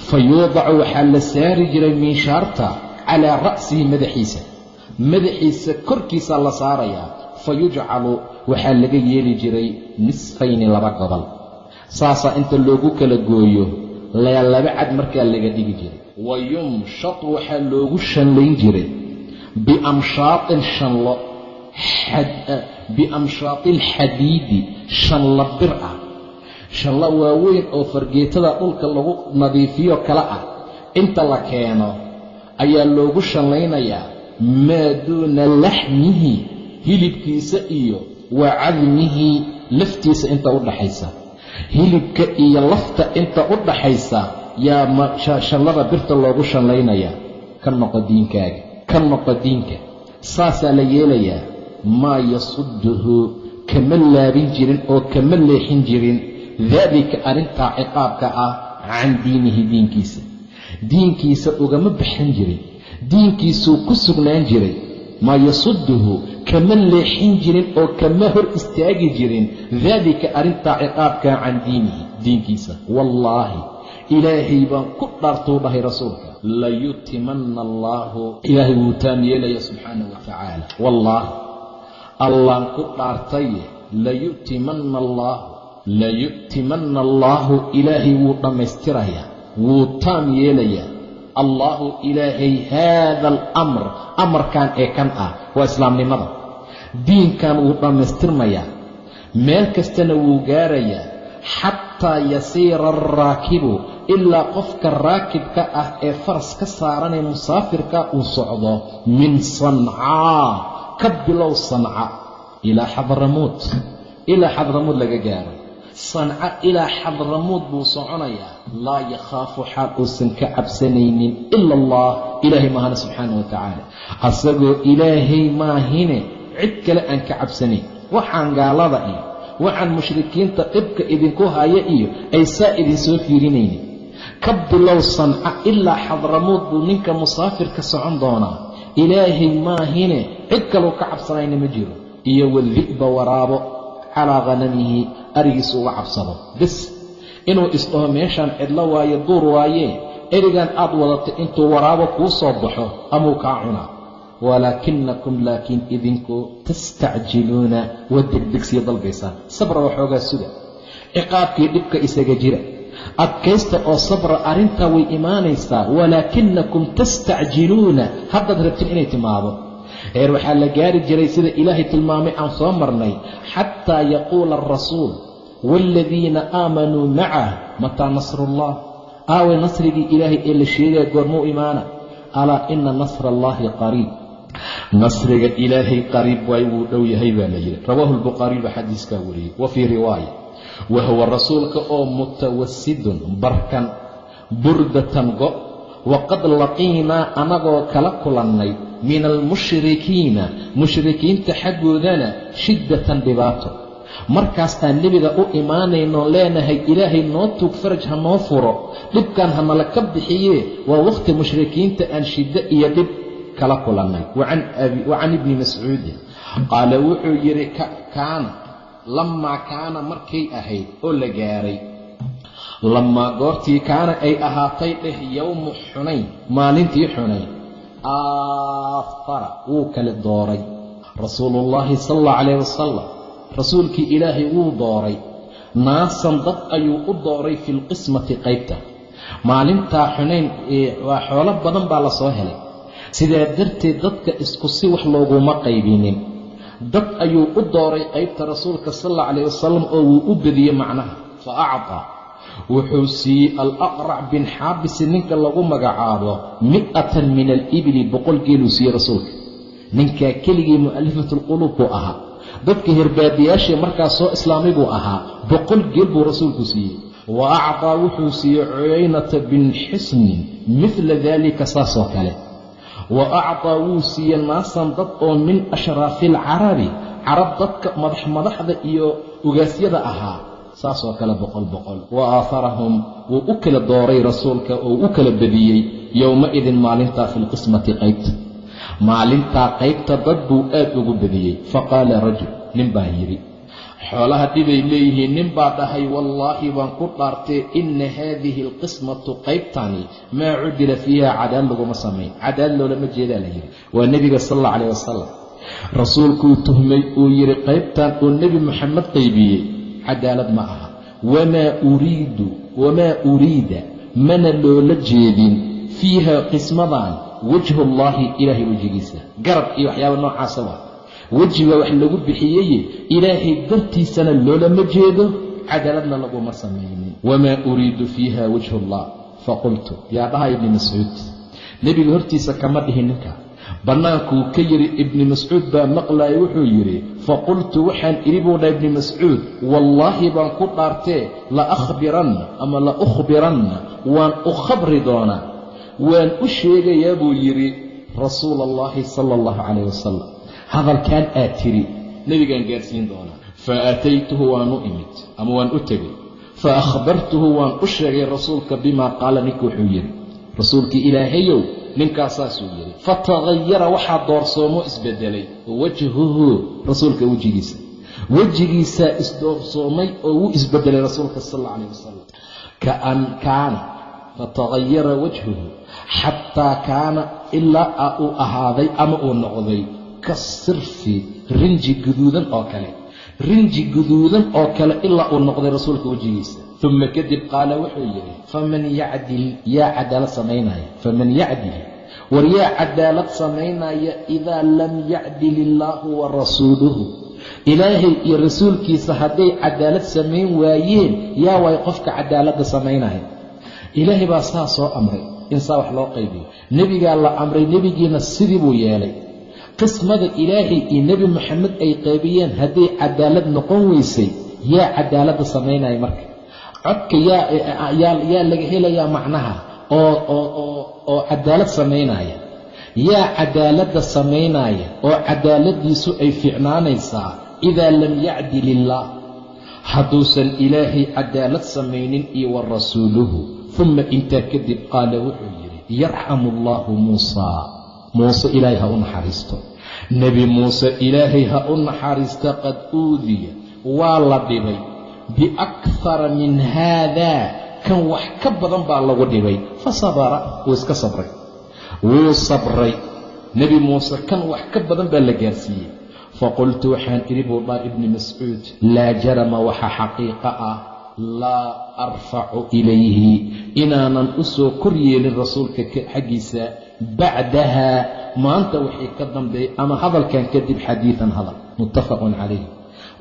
Fa yuudacu waxaa la saari jiray miishaarta calaa ra'sihi madaxiisa. Madaxiisa korkiisaa la saarayaa fa yujcalu waxaa laga yeeli jiray nisfayni laba gobol. Saasaa inta loogu kala gooyo laba cad markaa laga dhigi jiray. Wa yumshatu waxaa loogu shanlayn jiray. Biamshaatin shanlo biamshaati alxadiidi shanla bir ah shanla waaweyn oo fargeetada dhulka lagu nadiifiyo kale ah inta la keeno ayaa loogu shallaynayaa maa duuna laxmihi hilibkiisa iyo wa cadmihi laftiisa inta u dhaxaysa hilibka iyo lafta inta u dhaxaysa yaa shallada birta loogu shallaynayaa ka noqo diinkaaga ka noqo diinka saasaa la yeelayaa maa yasudduhu kama laabin jirin oo kama leexin jirin. Daalika arrintaa ciqaabka ah can diinihi diinkiisa. Diinkiisa ugama baxan jirin. Diinkiisuu ku sugnaan jiray. Maa yasudduhu kama leexin jirin oo kama hor istaagi jirin. Daalika arrintaa ciqaabka can diinihi diinkiisa. Wallaahi ilaahay baan ku dhaartuu dhahay rasuulka. Layutimanna allaahu ilaahay wuu taam yeelaya subxaanah wa tacaala. Wallaahi allaan ku dhaartaye layu'timanna allaahu layu'timanna allaahu ilaahay wuu dhammaystirayaa wuu taam yeelayaa allaahu ilaahay haada alamr amarkan ee kan ah waa islaamnimada. Diinkan wuu dhammaystirmayaa meel kastana wuu gaarayaa xataa yasiira alraakibu ilaa qofka raakibka ah ee faras ka saaranee musaafirka uu socdo min sancaa ka bilow sanca ilaa xadramuud ilaa xadramuud laga gaaro. Sanca ilaa xadramuud buu soconayaa. Laa yakhaafu xaal uusan ka cabsanaynin ila allah ilaahay maahane subxaana wa tacaala. Asagoo ilaahay maahine cid kale aan ka cabsanayn. Waxaan gaalada iyo waxaan mushrikiinta dhibka idinku haya iyo ay saa idin soo fiirinaynin. Ka bilow sanca ilaa xadramuud buu ninka musaafirka socon doonaa ilaahay maahine cid kaluu ka cabsanayna ma jiro iyo wadi'ba waraabo calaa khanamihi arigiisu uga cabsado bes inuu isdhaho meeshaan cidlo waaye duur waayee erigan aad wadatay intuu waraabo kuu soo baxo amuu kaa cunaa walaakinakum laakiin idinku tastacjiluuna waa degdegsiya dalbaysaan sabra waxoogaa suga ciqaabkii dhibka isaga jira adkaysta oo sabra arrintaa way imaanaysaa walaakinakum tastacjiluuna haddaad rabtin inay timaado. Heer waxaa la gaari jiray sida ilaahay tilmaamay aan soo marnay xataa yaquula alrasuul waaladiina aamanuu macah mataa nasrullah. Aaway nasrigii ilaahay ee la sheegaya goormuu imaana. Alaa ina nasra allaahi qariib. Nasriga ilaahay qariib waay wuu dhow yahay baa la yidhi. Rawaahu lbukhaariy baa xadiiskaa wariyey. Wa fii riwaaya wa huwa rasuulka oo mutawasidun barkan burdatan go waqad laqiinaa anagoo kala kulannay min almushrikiina mushrikiinta xaggoodana shiddatan dhibaato markaas aan nebiga u imaanaynoon leenahay ilaahay noo tuug faraj ha noo furo dhibkan hanala ka bixiyee waa wakhti mushrikiinta aan shiddo iyo dhib kala kulannay wa can ibni mascuudin qaala wuxuu yidhi kaana lamaa kaana markay ahayd oo la gaaray. Lamaa goortii kaana ay ahaatay dheh yowmu xunayn maalintii xunayn aafara wuu kala dooray. Rasuuluullaahi sala allahu calayh wasalam rasuulkii ilaahay wuu dooray. Naasan dad ayuu u dooray fi lqismati qaybta. Maalintaa xunayn waa xoolo badan baa la soo helay. Sidaa darteed dadka isku si wax looguma qaybinin dad ayuu u dooray qaybta rasuulka sal alla wasalam oo wuu u bediyey macnaha. Fa actaa wuxuu siiyey alaqrac bin xaabisi ninka lagu magacaabo mi'atan min alibili boqol geeluu siiyey rasuulka. Ninkaa keligii mu'alifatulquluub buu ahaa. Dadka herbaadiyaashee markaa soo islaamay buu ahaa boqol geel buu rasuulku siiyey. Wa actaa wuxuu siiyey cuyaynata bin xisnin midla daalika saasoo kale wa actaa wuu siiyey naasan dad oo min ashraafi alcarabi carab dadka madax madaxda iyo ugaasyada ahaa saasoo kale boqol boqol wa aaharahum wuu u kala dooray rasuulka oo u kala badiyey yowma-idin maalintaa fi lqismati qaybta maalintaa qaybta dad buu aad ugu badiyey faqaala rajul nin baa yidhi xoolaha dhibay leeyihiin nin baa dhahay wallaahi baan ku dhaartee inna haadihi alqismatu qaybtani maa cudila fiiha cadaal laguma samayn. Cadaal loolama jeedaa la yidhi. Waa nebiga sal alla calayh wasalam rasuulkuu tuhmay uu yidhi qaybtan uu nebi moxamed qaybiyey cadaalad ma aha. Wamaa uriidu wamaa uriida mana loola jeedin. Fiiha qismadan wajhullaahi ilaahay wejigiisa. Garab iyo waxyaaba noocaasa wejiga wax lagu bixiyeye ilaahay dartiisana loolama jeedo cadaaladna laguma samaynin. Wamaa uriidu fiiha wajhullah. Faqultu yaa dhaha ibni mascuud nebiga hortiisa kama dhihin ninka. Bannaankuu ka yidhi ibni mascuud baa maqlaaya wuxuu yidhi faqultu waxaan idhi buu dha ibni mascuud wallaahi baan ku dhaartee la akhbiranna ama la ukhbiranna waan u khabri doonaa. Waan u sheegayaa buu yidhi rasuula allahi sala allahu calayh wasalam hadalkaan aad tiri nebigaan gaarsiin doonaa fa aataytuhu waan u imid ama waan u tegey. Fa akhbartuhu waan u sheegay rasuulka bimaa qaala ninka wuxuu yidhi. Rasuulkii ilaahayow ninkaasaasuu yidhi fatagayara waxaa doorsoomo isbedelay wajhuhu rasuulka wejigiisa. Wejigiisaa isdoorsoomay oo wuu isbedelay rasuulka sal alla calayh wasalam kaan kaana fatagayara wajhuhu xataa kaana ilaa uu ahaaday ama uu noqday ka sirfi rinji guduudan oo kale. Rinji guduudan oo kale ilaa uu noqday rasuulka wejigiisa. Uma kadib qaala wuxuu yidhi faman yacdil yaa cadaalad samaynaya. Faman yacdil. War yaa cadaalad samaynaya idaa lam yacdil illaahu wa rasuuluhu. Ilaahay iyo rasuulkiisa hadday cadaalad samayn waayeen yaa waay qofka cadaaladda samaynaya. Ilaahay baa saa soo amray. In saa wax loo qaybiyo. Nebigaa la amray nebigiina sidii buu yeelay qismada ilaahay iyo nebi moxamed ay qaybiyeen hadday cadaalad noqon weysay yaa cadaaladda samaynaya marka. Codka yaa laga helayaa macnaha oo cadaalad samaynaya yaa cadaaladda samaynaya oo cadaaladdiisu ay fiicnaanaysaa idaa lam yacdil illaah hadduusan ilaahay cadaalad samaynin iyo wa rasuuluhu. Uma intaa kadib qaala wuxuu yidhi yarxamu allaahu muusaa muuse ilaahay ha u naxariisto. Nebi muuse ilaahay ha u naxariista qad uudiya. Waa la dhibay. Biakhara min haadaa kan wax ka badan baa lagu dhibay. Fa sabara wuu iska sabray. Wuu sabray. Nebi muuse kan wax ka badan baa la gaarsiiyey. Faqultu waxaan idhi buu dhaa ibni mascuud laa jarama waxa xaqiiqa ah. Laa arfacu ilayhi. Inaanan u soo kor yeelin rasuulka xaggiisa bacdaha maanta wixii ka dambeeyay ama hadalkan kadib xadiidan hadal muttafaqun calayh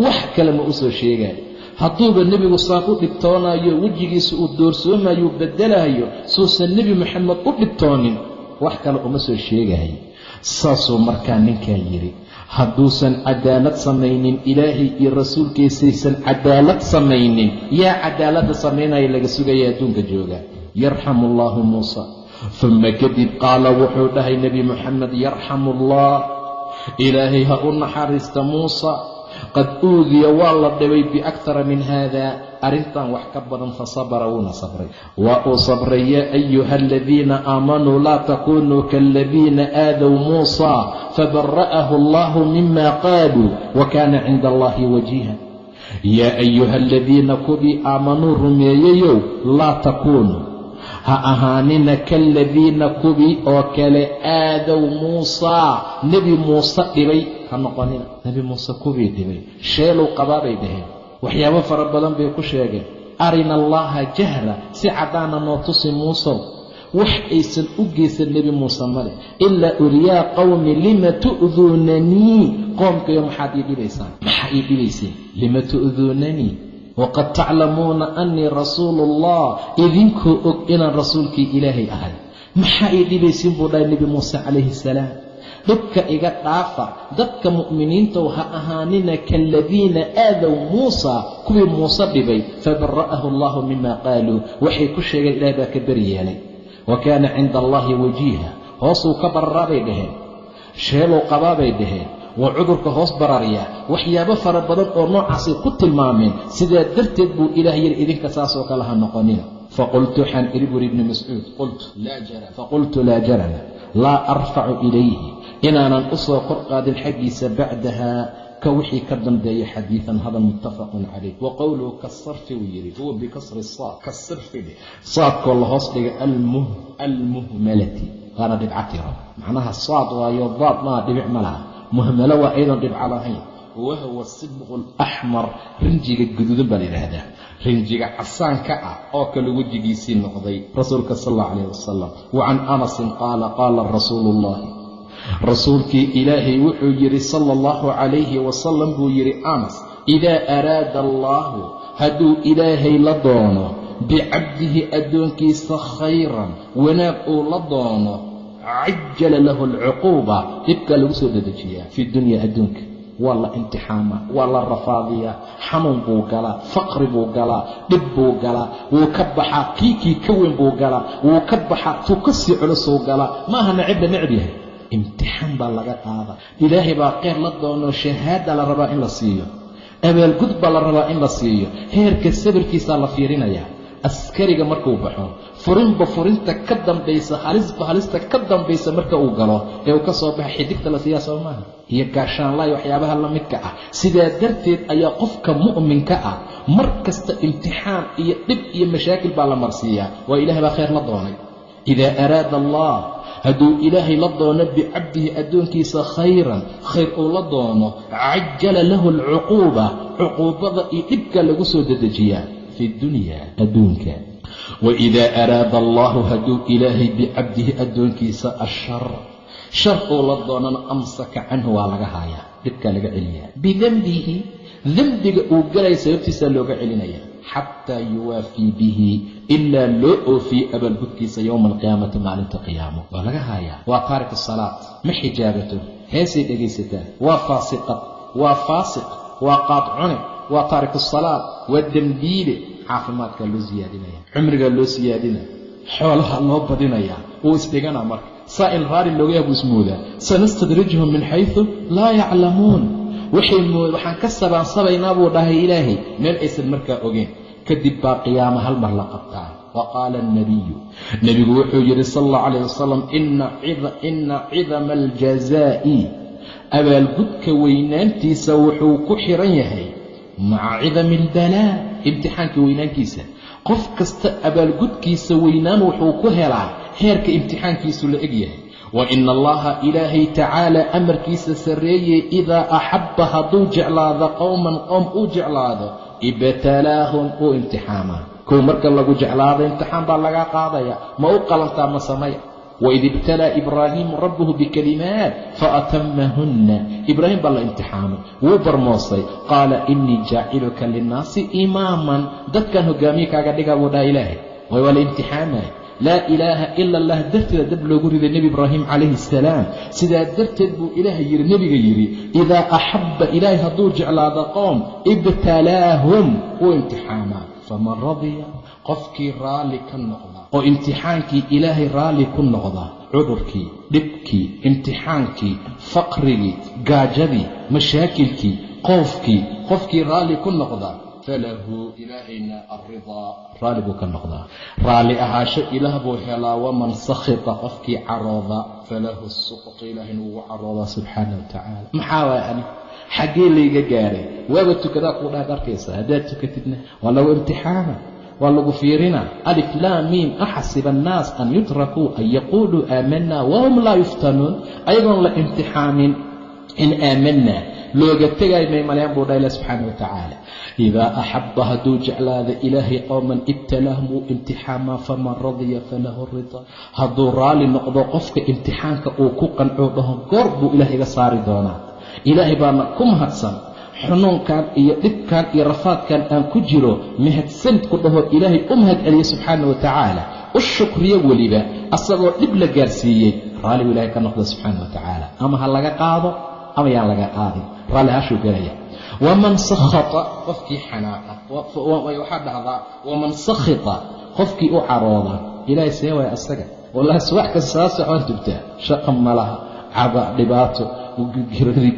wax kale ma u soo sheegaayo hadduuba nebigu saan u dhibtoonaayo wejigiisa uu doorsoomayo bedelaayo suusan nebi moxamed u dhibtoonin wax kale uma soo sheegayo saasuu markaa ninkaa yidhi hadduusan cadaalad samaynin ilaahay iyo rasuulkiisaysan cadaalad samaynin yaa cadaaladda samaynaya laga sugaya adduunka jooga yarxamu allaahu muusa uma kadib qaala wuxuu dhahay nebi moxamed yarxamu allah ilaahay ha u naxariista muusa. Qad uudiya waa la dhibay biakhara min haada arrintan wax ka badan fa sabara wuuna sabray. Waa uu sabray yaa ayuha aladiina aamanuu laa takunuu kaaladiina aadaw muusa fabara'ahu allahu mima qaaluu wa kaana cinda allahi wajiiha. Yaa ayuha aladiina kuwii aamanuu rumeeyeyow laa takuunuu ha ahaanina kaaladiina kuwii oo kale aadow muusaa nebi muuse dhibay ha noqonina. Nebi muuse kuwii dhibay. Sheelow qabaabay dhaheen. Waxyaabo fara badan bay ku sheegeen. Arina allaha jahra si caddaana noo tusi muusow wax aysan u geysan nebi muuse male ilaa uriyaa qowmi lima tu'duunanii? Qoomkayo maxaad ii dhibaysaan? Maxaa ii dhibayseen? Lima tu'duunanii waqad taclamuuna annii rasuulu allah idinkoo og inaan rasuulkii ilaahay ahay maxaa ii dhibaysiin buu dhahay nebi muuse calayhi salaam dhibka iga dhaafa dadka mu'miniintow ha ahaanina kaaladiina aadaw muusa kuwii muuse dhibay fabara'ahu allahu mima qaaluu waxay ku sheegeen ilaah baa ka beri yeelay wa kaana cinda allahi wajiiha hoosuu ka bararaabay dhaheen sheelow qabaabay dhaheen waa cudurka hoos bararya waxyaabo fara badan oo noocaasay ku tilmaameen sidaa darteed buu ilaah yidhi idinka saasoo kale ha noqonina. Faqultu waxaan idhi buri ibni mascuud faqultu laa jarama laa arfacu ilayhi. Inaanan u soo kor qaadin xaggiisa bacdaha ka wixii ka dambeeya xadiidan hadal muttafaqun calayh. Wa kasarfi wuu yidhi. Huwa bikasri saad kasirfi dheh saadkoo la hoos dhiga almuhmalati. Waana dhibca tiro macnaha saad waayo daad maa dhibic ma laha muhmalo waa aydan dhibco lahayn. Wahwa sidqu alaxmar rinjiga guduudan baa la yidhaahdaa. Rinjiga casaanka ah oo kale wejigiisii noqday rasuulka sal alla calayh wasalam wa can anasin qaala qaala rasuulu ullahi rasuulkii ilaahay wuxuu yidhi sala allahu calayhi wasalam buu yidhi anas idaa araada allaahu hadduu ilaahay la doono bicabdihi addoonkiisa khayran wanaag uu la doono cajala lahu alcuquuba dhibkaa lagu soo dedejiyaa fi dunya adduunka waa la imtixaamaa waa la rafaadiyaa xanuun buu galaa faqri buu galaa dhib buu galaa wuu ka baxaa kiikii ka weyn buu galaa wuu ka baxaa tuu sii culusuu galaa maaha necibba necb yahay imtixaan baa laga qaada ilaahay baa kheyr la doono shahaada la rabaa in la siiyo abaalgud baa la rabaa in la siiyo heerka sabirkiisaa la fiirinayaa askariga markuu baxo furinba furinta ka dambaysa halisba halista ka dambaysa marka uu galo ee uu ka soo baxa xidigta la siiyaa soo iyo gaashaanlaay waxyaabaha la midka ah. Sidaa darteed ayaa qofka mu'minka ah mar kasta imtixaan iyo dhib iyo mashaakil baa la marsiiyaa. Waa ilahay baa khayr la doonay. Idaa araada allah hadduu ilaahay la doono bicabdihi addoonkiisa khayran khayr uu la doono cajala lahu alcuquuba cuquubada iyo dhibka lagu soo dedejiyaa fi dunya adduunka. Waidaa araada allahu hadduu ilaahay bicabdihi addoonkiisa ashar shar uu la doonana amsaka canhu waa laga haayaa dhibkaa laga celiyaa. Bidembihi dembiga uu galaya sababtiisaa looga celinaya xataa yuwaafii bihi ilaa loo oofiye abaalgudkiisa yowma alqiyaamati maalinta qiyaamo. Waa laga haayaa. Waa taariku salaad. Ma xijaabato heesay dhegaysataa. Waa faasiqad waa faasiq. Waa qaadcune waa taariku salaad waa dembiile caafimaadkaa loo siyaadinaya. Cumrigaa loo siyaadinaya xoolaha loo badinayaa wuu isdhiganaa marka. Saa in raari looga yaha buu ismoodaa sanastadrijuhum min xaysu laa yaclamuun. Waxaan ka sabaansabaynaa buu dhahay ilaahay. Meel aysan markaa ogeen kadib baa qiyaama hal mar la qabtaa. Wa qaala alnabiyu nebigu wuxuu yidhi sal allahu calayh wasalam ina cidama aljazaa'i abaalgudka weynaantiisa wuxuu ku xiran yahay maca cidami albalaa imtixaanka weynaankiisa. Qof kasta abaalgudkiisa weynaan wuxuu ku helaa heerka imtixaankiisu la eg yahay. Wa ina allaha ilaahay tacaala amarkiisa sarreeyey idaa axabba hadduu jeclaado qowman qowm uu jeclaado ibtalaahum uu imtixaamaa. Kow marka lagu jeclaado imtixaan baa lagaa qaadaya. Ma u qalantaa ma samaya waid ibtalaa ibraahiimu rabbuhu bikalimaat faatamahunna ibraahim baa la imtixaamay wuu barmoosay qaala inii jaaciluka linnaasi imaaman dadkan hogaamiye kaaga dhigaa buu dhaha ilaahay way waa la imtixaamaya laa ilaaha ila allah darteeda dab loogu riday nebi ibraahim calayhi asalaam sidaa darteed buu ilaaha yidhi nebiga yidhi idaa axabba ilaahay hadduu jeclaado qoom ibtalaahum wuu imtixaamaa faman radiya qofkii raalli ka noqda oo imtixaankii ilaahay raalli ku noqda cudurkii dhibkii imtixaankii faqrigii gaajadii mashaakilkii qoofkii qofkii raalli ku noqda falahu ilaahayna alridaa raalli buu ka noqdaa. Raalli ahaasho ilaah buu helaa waman sakhita qofkii carooda falahu suqtu ilaahayna ugu caroodaa subxaana wa tacaala. Maxaa ani? Xaggee layga gaaray. Waaba tukadaa kuu dhaad arkaysa haddaad tukatidna waa lagu imtixaana waa lagu fiirina alif laa miim axasiba annaas an yutrakuu an yaquuluu aamanaa wahum laa yuftanuun. Ayagoon la imtixaamin in aamanaa looga tegaayo may malayaan buu dhaha ilah subxaana wa tacaala. Idaa axabba hadduu jeclaado ilaahay qowman ibtalaahum wuu imtixaamaa faman radiya falahu rida. Hadduu raalli noqdo qofka imtixaanka uu ku qancoo dhaho goor buu ilaah iga saari doonaa. Ilaahay baana ku mahadsan xunuunkan iyo dhibkan iyo rafaadkan aan ku jiro mahadsanid ku dhaho ilaahay u mahad celiya subxaana wa tacaala. U shukriyo weliba asagoo dhib la gaarsiiyey raalligu ilahay ka noqda subxaana wa tacaala. Ama ha laga qaado ama yaan laga qaadin. Raalli haashuu gelaya waman sakhata qofkii xanaaqa. Waxaa dhahdaa waman sakhita qofkii u carooda. Ilaahay see waaya asaga. Wallahi subax kasta saa socon tugtaa shaqa ma laha dhibaato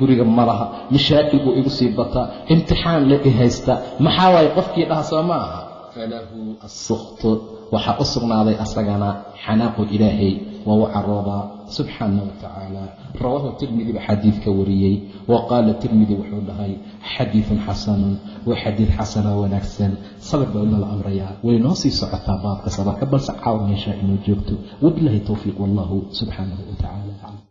guriga ma laha mashaakil buu igu sii bataa imtixaan la i haysta maxaa waaye qofkii dhaha soo ma aha? Falahu assukhtu waxaa u sugnaaday asagana xanaaqu ilaahay waa u caroodaa subxaana wa tacaala. Rawaahu tirmidi baa xadiidka wariyey wa qaala tirmidi wuxuu dhahay xadiidun xasanun waa xadiid xasana wanaagsan sabir baa inala amrayaa way noo sii socotaa baabka sabarka balse caaw meeshaa inoo joogto wabilaahi towfiiq wallahu subxaanahu wa